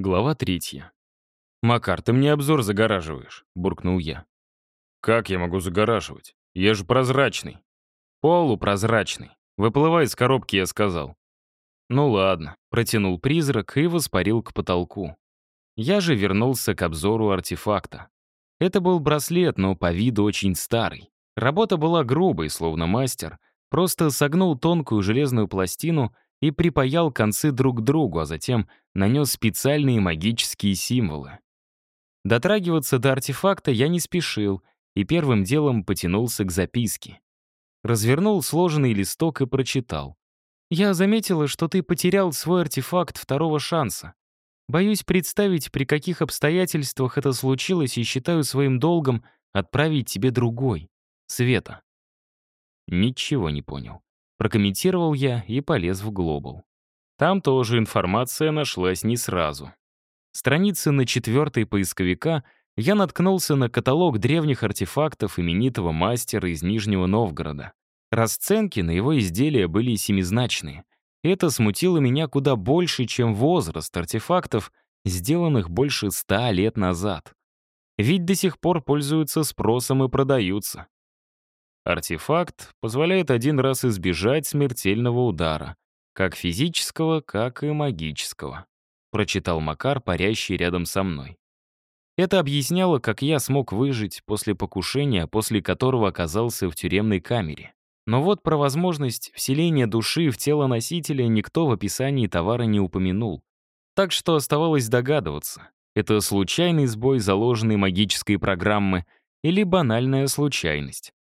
Глава третья. «Макар, ты мне обзор загораживаешь», — буркнул я. «Как я могу загораживать? Я же прозрачный». «Полупрозрачный. Выплывай из коробки, я сказал». «Ну ладно», — протянул призрак и воспарил к потолку. Я же вернулся к обзору артефакта. Это был браслет, но по виду очень старый. Работа была грубой, словно мастер. Просто согнул тонкую железную пластину и припаял концы друг к другу, а затем нанес специальные магические символы. Дотрагиваться до артефакта я не спешил и первым делом потянулся к записке. Развернул сложенный листок и прочитал. «Я заметила, что ты потерял свой артефакт второго шанса. Боюсь представить, при каких обстоятельствах это случилось, и считаю своим долгом отправить тебе другой. Света». Ничего не понял. Прокомментировал я и полез в глобал. Там тоже информация нашлась не сразу. Страницы на четвертой поисковика я наткнулся на каталог древних артефактов именитого мастера из Нижнего Новгорода. Расценки на его изделия были семизначные. Это смутило меня куда больше, чем возраст артефактов, сделанных больше ста лет назад. Ведь до сих пор пользуются спросом и продаются. Артефакт позволяет один раз избежать смертельного удара, как физического, как и магического. Прочитал Макар, парящий рядом со мной. Это объясняло, как я смог выжить после покушения, после которого оказался в тюремной камере. Но вот про возможность вселения души в тело носителя никто в описании товара не упомянул. Так что оставалось догадываться, это случайный сбой заложенной магической программы или банальная случайность.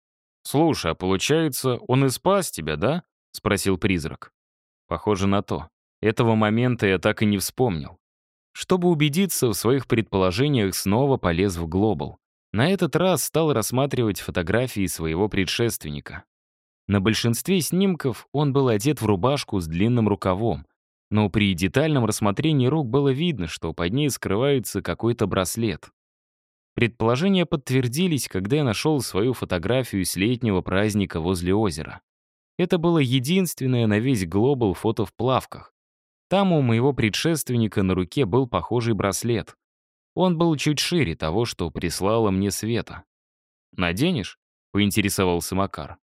«Слушай, а получается, он и спас тебя, да?» — спросил призрак. Похоже на то. Этого момента я так и не вспомнил. Чтобы убедиться в своих предположениях, снова полез в глобал. На этот раз стал рассматривать фотографии своего предшественника. На большинстве снимков он был одет в рубашку с длинным рукавом, но при детальном рассмотрении рук было видно, что под ней скрывается какой-то браслет. Предположения подтвердились, когда я нашел свою фотографию с летнего праздника возле озера. Это было единственное на весь глобал фото в плавках. Там у моего предшественника на руке был похожий браслет. Он был чуть шире того, что прислала мне Света. «Наденешь?» — поинтересовался Макар.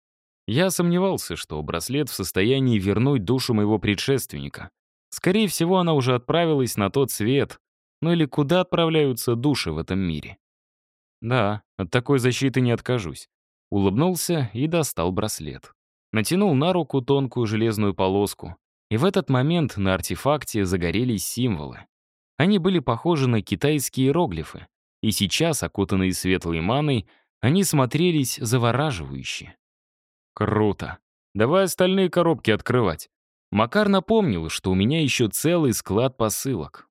Я сомневался, что браслет в состоянии вернуть душу моего предшественника. Скорее всего, она уже отправилась на тот свет. Ну или куда отправляются души в этом мире? Да, от такой защиты не откажусь. Улыбнулся и достал браслет. Натянул на руку тонкую железную полоску. И в этот момент на артефакте загорелись символы. Они были похожи на китайские иероглифы. И сейчас, окутанные светлой маной, они смотрелись завораживающе. Круто. Давай остальные коробки открывать. Макар напомнил, что у меня еще целый склад посылок.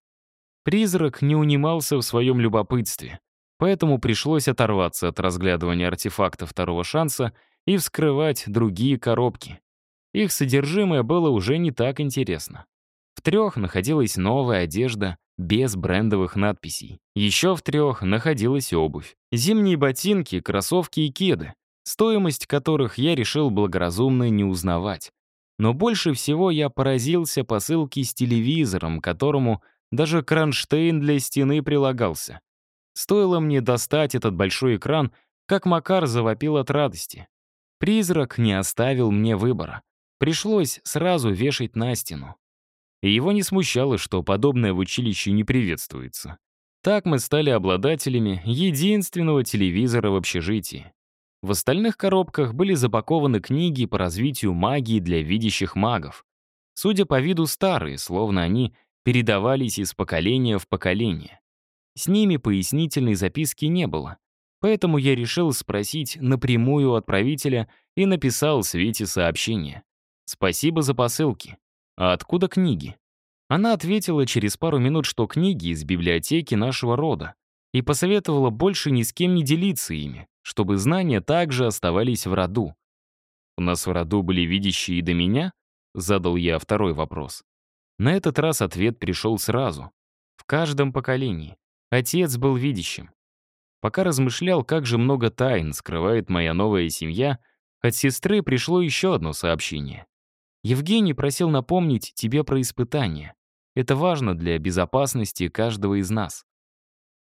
Призрак не унимался в своем любопытстве. Поэтому пришлось оторваться от разглядывания артефакта второго шанса и вскрывать другие коробки. Их содержимое было уже не так интересно. В трех находилась новая одежда без брендовых надписей. Еще в трех находилась обувь. Зимние ботинки, кроссовки и кеды, стоимость которых я решил благоразумно не узнавать. Но больше всего я поразился посылке с телевизором, которому даже кронштейн для стены прилагался. Стоило мне достать этот большой экран, как Макар завопил от радости. Призрак не оставил мне выбора. Пришлось сразу вешать на стену. Его не смущало, что подобное в училище не приветствуется. Так мы стали обладателями единственного телевизора в общежитии. В остальных коробках были запакованы книги по развитию магии для видящих магов. Судя по виду старые, словно они передавались из поколения в поколение. С ними пояснительной записки не было. Поэтому я решил спросить напрямую у отправителя и написал Свете сообщение. «Спасибо за посылки. А откуда книги?» Она ответила через пару минут, что книги из библиотеки нашего рода, и посоветовала больше ни с кем не делиться ими, чтобы знания также оставались в роду. «У нас в роду были видящие и до меня?» — задал я второй вопрос. На этот раз ответ пришел сразу. В каждом поколении. Отец был видящим. Пока размышлял, как же много тайн скрывает моя новая семья, от сестры пришло еще одно сообщение. Евгений просил напомнить тебе про испытание. Это важно для безопасности каждого из нас.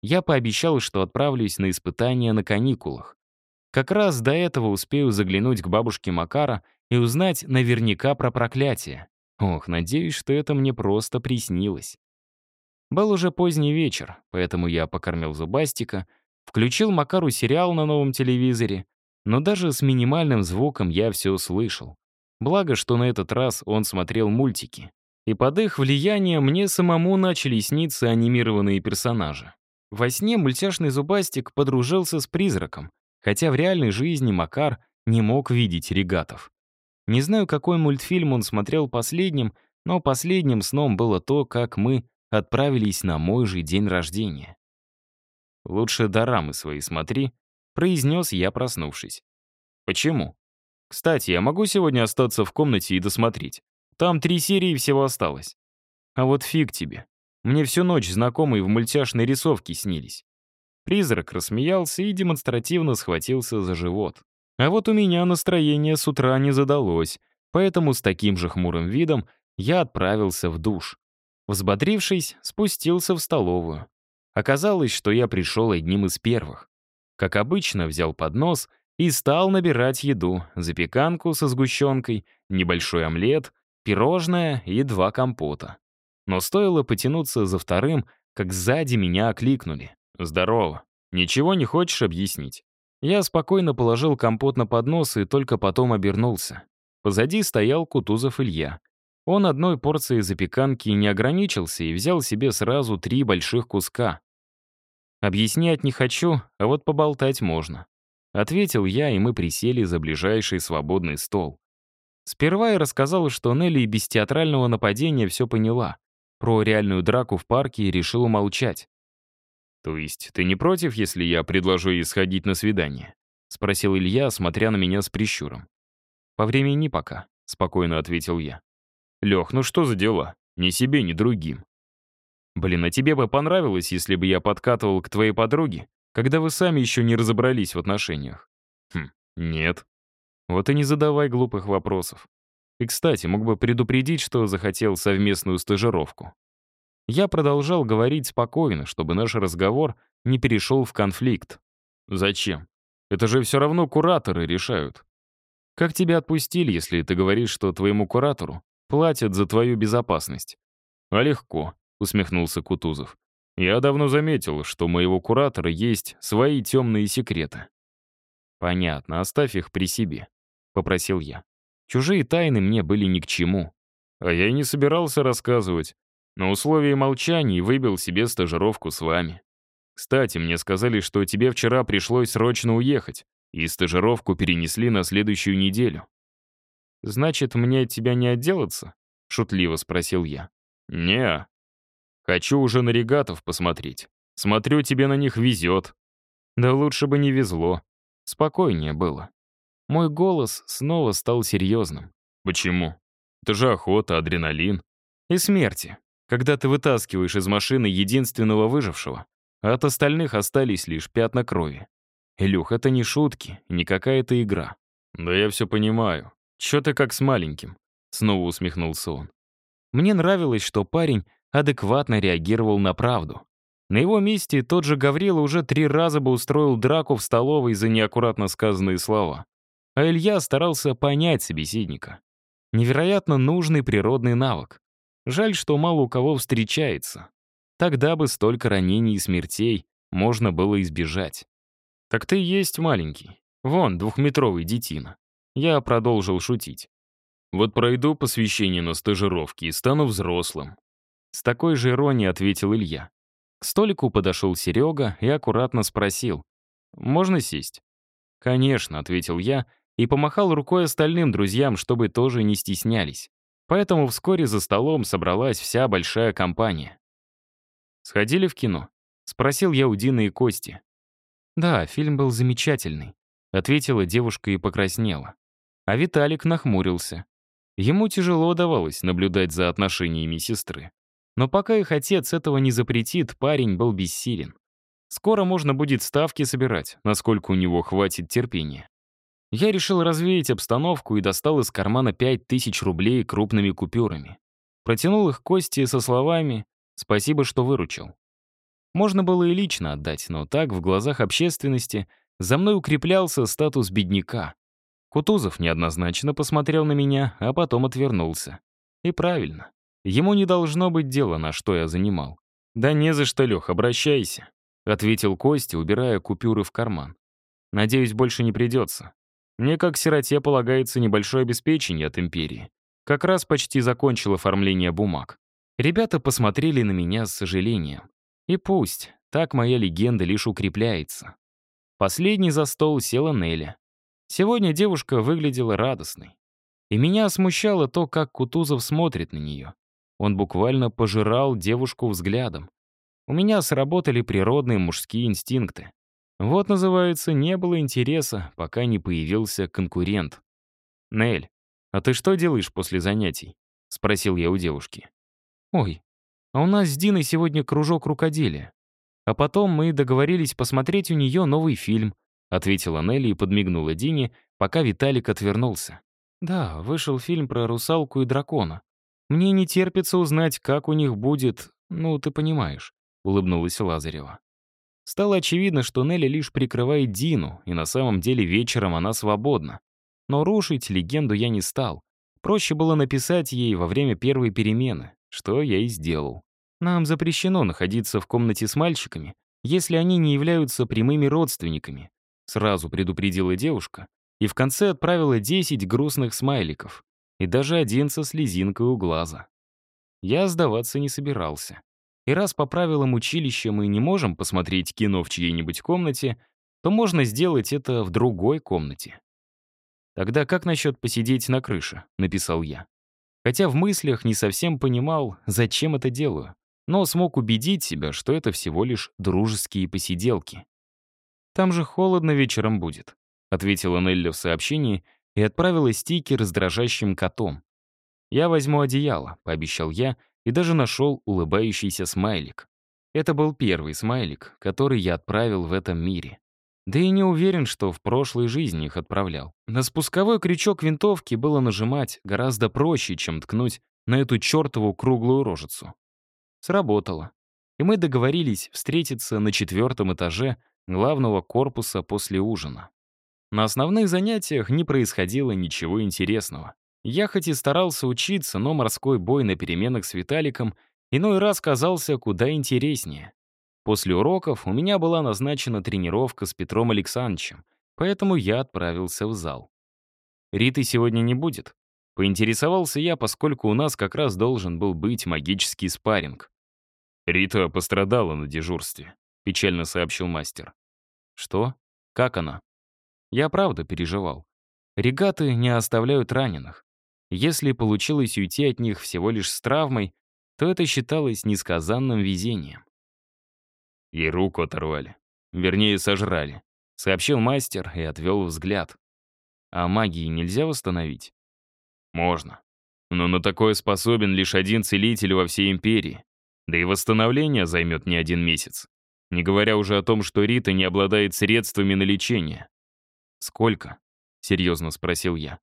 Я пообещал, что отправлюсь на испытания на каникулах. Как раз до этого успею заглянуть к бабушке Макара и узнать наверняка про проклятие. Ох, надеюсь, что это мне просто приснилось. Был уже поздний вечер, поэтому я покормил зубастика, включил Макару сериал на новом телевизоре, но даже с минимальным звуком я все слышал. Благо, что на этот раз он смотрел мультики. И под их влиянием мне самому начали сниться анимированные персонажи. Во сне мультяшный зубастик подружился с призраком, хотя в реальной жизни Макар не мог видеть регатов. Не знаю, какой мультфильм он смотрел последним, но последним сном было то, как мы отправились на мой же день рождения. «Лучше дорамы свои смотри», — произнес я, проснувшись. «Почему?» «Кстати, я могу сегодня остаться в комнате и досмотреть? Там три серии всего осталось». «А вот фиг тебе. Мне всю ночь знакомые в мультяшной рисовке снились». Призрак рассмеялся и демонстративно схватился за живот. А вот у меня настроение с утра не задалось, поэтому с таким же хмурым видом я отправился в душ. Взбодрившись, спустился в столовую. Оказалось, что я пришел одним из первых. Как обычно, взял поднос и стал набирать еду, запеканку со сгущенкой, небольшой омлет, пирожное и два компота. Но стоило потянуться за вторым, как сзади меня окликнули. «Здорово. Ничего не хочешь объяснить?» Я спокойно положил компот на поднос и только потом обернулся. Позади стоял Кутузов Илья. Он одной порцией запеканки не ограничился и взял себе сразу три больших куска. «Объяснять не хочу, а вот поболтать можно», — ответил я, и мы присели за ближайший свободный стол. Сперва я рассказал, что Нелли и без театрального нападения все поняла. Про реальную драку в парке решил умолчать. «То есть ты не против, если я предложу ей сходить на свидание?» — спросил Илья, смотря на меня с прищуром. «По времени пока», — спокойно ответил я. «Лех, ну что за дела? Ни себе, ни другим». «Блин, а тебе бы понравилось, если бы я подкатывал к твоей подруге, когда вы сами еще не разобрались в отношениях?» «Хм, нет». «Вот и не задавай глупых вопросов. И, кстати, мог бы предупредить, что захотел совместную стажировку». Я продолжал говорить спокойно, чтобы наш разговор не перешел в конфликт. «Зачем? Это же все равно кураторы решают. Как тебя отпустили, если ты говоришь, что твоему куратору платят за твою безопасность». «А легко», — усмехнулся Кутузов. «Я давно заметил, что у моего куратора есть свои темные секреты». «Понятно, оставь их при себе», — попросил я. Чужие тайны мне были ни к чему. А я и не собирался рассказывать. На условии молчания выбил себе стажировку с вами. Кстати, мне сказали, что тебе вчера пришлось срочно уехать, и стажировку перенесли на следующую неделю. «Значит, мне от тебя не отделаться?» — шутливо спросил я. не Хочу уже на регатов посмотреть. Смотрю, тебе на них везет». «Да лучше бы не везло. Спокойнее было». Мой голос снова стал серьезным. «Почему? Это же охота, адреналин. И смерти. Когда ты вытаскиваешь из машины единственного выжившего, а от остальных остались лишь пятна крови. Илюх, это не шутки, не какая-то игра. Да я все понимаю. «Чё ты как с маленьким?» — снова усмехнулся он. Мне нравилось, что парень адекватно реагировал на правду. На его месте тот же Гаврила уже три раза бы устроил драку в столовой за неаккуратно сказанные слова. А Илья старался понять собеседника. Невероятно нужный природный навык. Жаль, что мало у кого встречается. Тогда бы столько ранений и смертей можно было избежать. Так ты есть маленький. Вон, двухметровый детина. Я продолжил шутить. «Вот пройду посвящение на стажировке и стану взрослым». С такой же иронией ответил Илья. К столику подошел Серега и аккуратно спросил. «Можно сесть?» «Конечно», — ответил я и помахал рукой остальным друзьям, чтобы тоже не стеснялись. Поэтому вскоре за столом собралась вся большая компания. «Сходили в кино?» — спросил я у Дины и Кости. «Да, фильм был замечательный», — ответила девушка и покраснела. А Виталик нахмурился. Ему тяжело давалось наблюдать за отношениями сестры. Но пока их отец этого не запретит, парень был бессилен. Скоро можно будет ставки собирать, насколько у него хватит терпения. Я решил развеять обстановку и достал из кармана 5000 рублей крупными купюрами. Протянул их Кости со словами «Спасибо, что выручил». Можно было и лично отдать, но так, в глазах общественности, за мной укреплялся статус бедняка. Кутузов неоднозначно посмотрел на меня, а потом отвернулся. И правильно. Ему не должно быть дела, на что я занимал. «Да не за что, Лех, обращайся», — ответил Костя, убирая купюры в карман. «Надеюсь, больше не придется. Мне, как сироте, полагается небольшое обеспечение от империи. Как раз почти закончил оформление бумаг. Ребята посмотрели на меня с сожалением. И пусть, так моя легенда лишь укрепляется. Последний за стол села Нелли. Сегодня девушка выглядела радостной. И меня смущало то, как Кутузов смотрит на нее. Он буквально пожирал девушку взглядом. У меня сработали природные мужские инстинкты. Вот, называется, не было интереса, пока не появился конкурент. «Нель, а ты что делаешь после занятий?» — спросил я у девушки. «Ой, а у нас с Диной сегодня кружок рукоделия. А потом мы договорились посмотреть у нее новый фильм», — ответила Нелли и подмигнула Дине, пока Виталик отвернулся. «Да, вышел фильм про русалку и дракона. Мне не терпится узнать, как у них будет, ну, ты понимаешь», — улыбнулась Лазарева. Стало очевидно, что Нелли лишь прикрывает Дину, и на самом деле вечером она свободна. Но рушить легенду я не стал. Проще было написать ей во время первой перемены, что я и сделал. Нам запрещено находиться в комнате с мальчиками, если они не являются прямыми родственниками, сразу предупредила девушка и в конце отправила 10 грустных смайликов и даже один со слезинкой у глаза. Я сдаваться не собирался. И раз по правилам училища мы не можем посмотреть кино в чьей-нибудь комнате, то можно сделать это в другой комнате. «Тогда как насчет посидеть на крыше?» — написал я. Хотя в мыслях не совсем понимал, зачем это делаю, но смог убедить себя, что это всего лишь дружеские посиделки. «Там же холодно вечером будет», — ответила Нелли в сообщении и отправила стикер с дрожащим котом. «Я возьму одеяло», — пообещал я, и даже нашел улыбающийся смайлик. Это был первый смайлик, который я отправил в этом мире. Да и не уверен, что в прошлой жизни их отправлял. На спусковой крючок винтовки было нажимать гораздо проще, чем ткнуть на эту чертову круглую рожицу. Сработало. И мы договорились встретиться на четвертом этаже главного корпуса после ужина. На основных занятиях не происходило ничего интересного. Я хоть и старался учиться, но морской бой на переменах с Виталиком иной раз казался куда интереснее. После уроков у меня была назначена тренировка с Петром Александровичем, поэтому я отправился в зал. Риты сегодня не будет. Поинтересовался я, поскольку у нас как раз должен был быть магический спарринг. «Рита пострадала на дежурстве», — печально сообщил мастер. «Что? Как она?» Я правда переживал. Регаты не оставляют раненых. Если получилось уйти от них всего лишь с травмой, то это считалось несказанным везением. Ей руку оторвали. Вернее, сожрали. Сообщил мастер и отвел взгляд. А магии нельзя восстановить? Можно. Но на такое способен лишь один целитель во всей империи. Да и восстановление займет не один месяц. Не говоря уже о том, что Рита не обладает средствами на лечение. «Сколько?» — серьезно спросил я.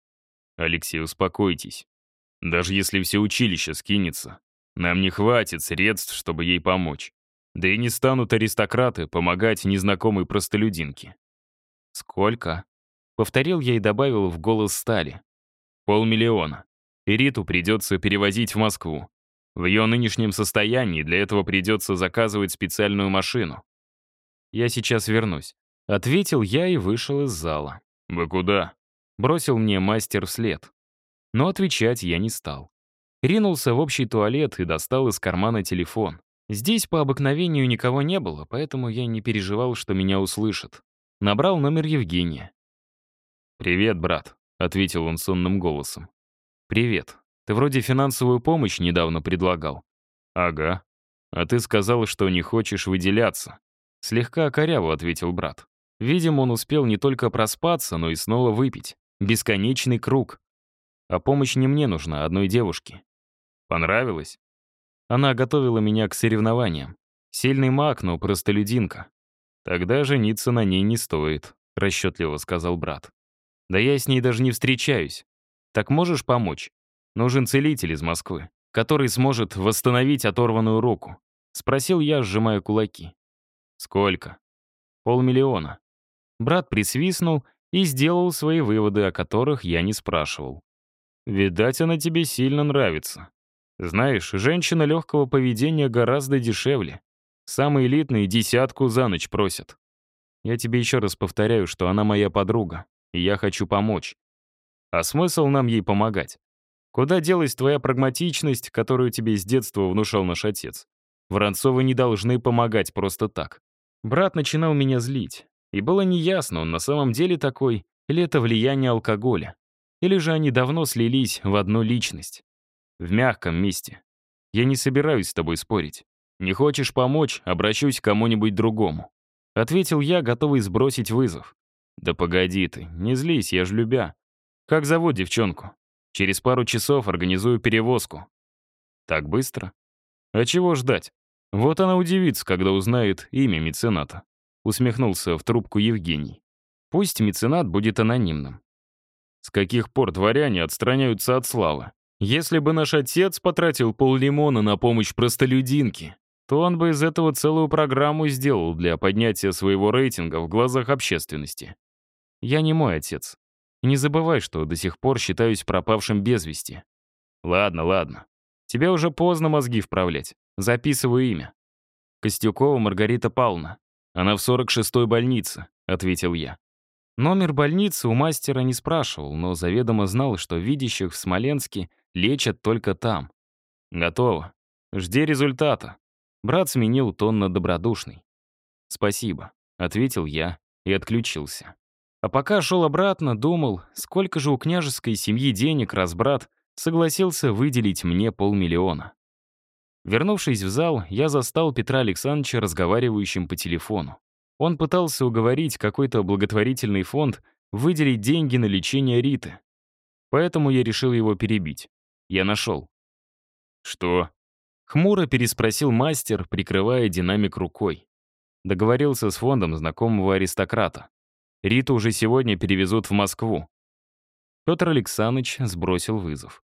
«Алексей, успокойтесь. Даже если все училище скинется, нам не хватит средств, чтобы ей помочь. Да и не станут аристократы помогать незнакомой простолюдинке». «Сколько?» — повторил я и добавил в голос стали. «Полмиллиона. И Риту придется перевозить в Москву. В ее нынешнем состоянии для этого придется заказывать специальную машину. Я сейчас вернусь. Ответил я и вышел из зала. «Вы куда?» Бросил мне мастер вслед. Но отвечать я не стал. Ринулся в общий туалет и достал из кармана телефон. Здесь по обыкновению никого не было, поэтому я не переживал, что меня услышат. Набрал номер Евгения. «Привет, брат», — ответил он сонным голосом. «Привет. Ты вроде финансовую помощь недавно предлагал». «Ага. А ты сказал, что не хочешь выделяться». Слегка коряво ответил брат. Видимо, он успел не только проспаться, но и снова выпить. Бесконечный круг. А помощь не мне нужна, одной девушке. Понравилось? Она готовила меня к соревнованиям. Сильный маг, но простолюдинка. Тогда жениться на ней не стоит, расчетливо сказал брат. Да я с ней даже не встречаюсь. Так можешь помочь? Нужен целитель из Москвы. который сможет восстановить оторванную руку?» — спросил я, сжимая кулаки. «Сколько?» «Полмиллиона». Брат присвистнул и сделал свои выводы, о которых я не спрашивал. «Видать, она тебе сильно нравится. Знаешь, женщина легкого поведения гораздо дешевле. Самые элитные десятку за ночь просят. Я тебе еще раз повторяю, что она моя подруга, и я хочу помочь. А смысл нам ей помогать? Куда делась твоя прагматичность, которую тебе с детства внушал наш отец? Воронцовы не должны помогать просто так. Брат начинал меня злить. И было неясно, он на самом деле такой, или это влияние алкоголя. Или же они давно слились в одну личность. В мягком месте. Я не собираюсь с тобой спорить. Не хочешь помочь, обращусь к кому-нибудь другому. Ответил я, готовый сбросить вызов. Да погоди ты, не злись, я ж любя. Как зовут девчонку? Через пару часов организую перевозку. Так быстро? А чего ждать? Вот она удивится, когда узнает имя мецената. Усмехнулся в трубку Евгений. Пусть меценат будет анонимным. С каких пор дворяне отстраняются от славы? Если бы наш отец потратил пол-лимона на помощь простолюдинке, то он бы из этого целую программу сделал для поднятия своего рейтинга в глазах общественности. Я не мой отец. Не забывай, что до сих пор считаюсь пропавшим без вести. Ладно, ладно. Тебе уже поздно мозги вправлять. Записываю имя. Костюкова Маргарита Павловна. Она в 46-й больнице, ответил я. Номер больницы у мастера не спрашивал, но заведомо знал, что видящих в Смоленске лечат только там. Готово. Жди результата. Брат сменил тон на добродушный. «Спасибо», — ответил я и отключился. А пока шел обратно, думал, сколько же у княжеской семьи денег раз брат согласился выделить мне полмиллиона. Вернувшись в зал, я застал Петра Александровича разговаривающим по телефону. Он пытался уговорить какой-то благотворительный фонд выделить деньги на лечение Риты. Поэтому я решил его перебить. Я нашел. «Что?» Хмуро переспросил мастер, прикрывая динамик рукой. Договорился с фондом знакомого аристократа. Риту уже сегодня перевезут в Москву. Петр Александрович сбросил вызов.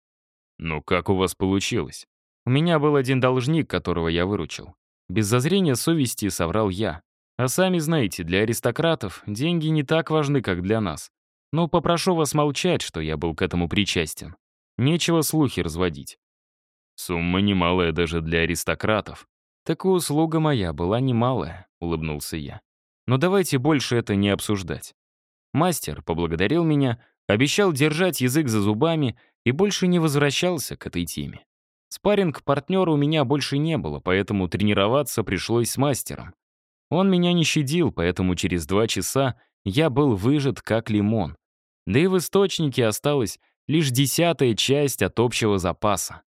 «Ну как у вас получилось?» У меня был один должник, которого я выручил. Без зазрения совести соврал я. А сами знаете, для аристократов деньги не так важны, как для нас. Но попрошу вас молчать, что я был к этому причастен. Нечего слухи разводить. Сумма немалая даже для аристократов. Так и услуга моя была немалая, улыбнулся я. Но давайте больше это не обсуждать. Мастер поблагодарил меня, обещал держать язык за зубами и больше не возвращался к этой теме. Спарринг-партнера у меня больше не было, поэтому тренироваться пришлось с мастером. Он меня не щадил, поэтому через два часа я был выжат как лимон. Да и в источнике осталась лишь десятая часть от общего запаса.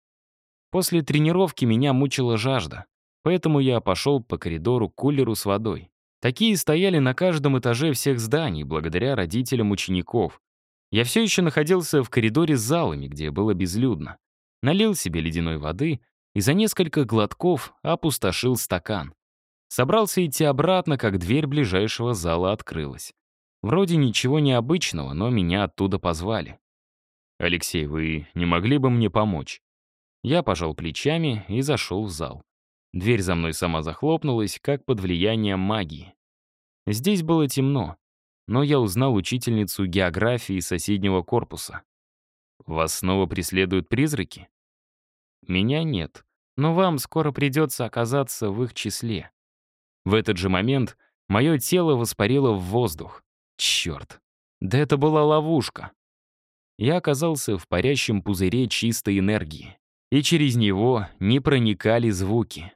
После тренировки меня мучила жажда, поэтому я пошел по коридору к кулеру с водой. Такие стояли на каждом этаже всех зданий, благодаря родителям учеников. Я все еще находился в коридоре с залами, где было безлюдно налил себе ледяной воды и за несколько глотков опустошил стакан. Собрался идти обратно, как дверь ближайшего зала открылась. Вроде ничего необычного, но меня оттуда позвали. «Алексей, вы не могли бы мне помочь?» Я пожал плечами и зашел в зал. Дверь за мной сама захлопнулась, как под влиянием магии. Здесь было темно, но я узнал учительницу географии соседнего корпуса. Вас снова преследуют призраки? Меня нет, но вам скоро придется оказаться в их числе. В этот же момент мое тело воспарило в воздух. Черт, да это была ловушка. Я оказался в парящем пузыре чистой энергии, и через него не проникали звуки.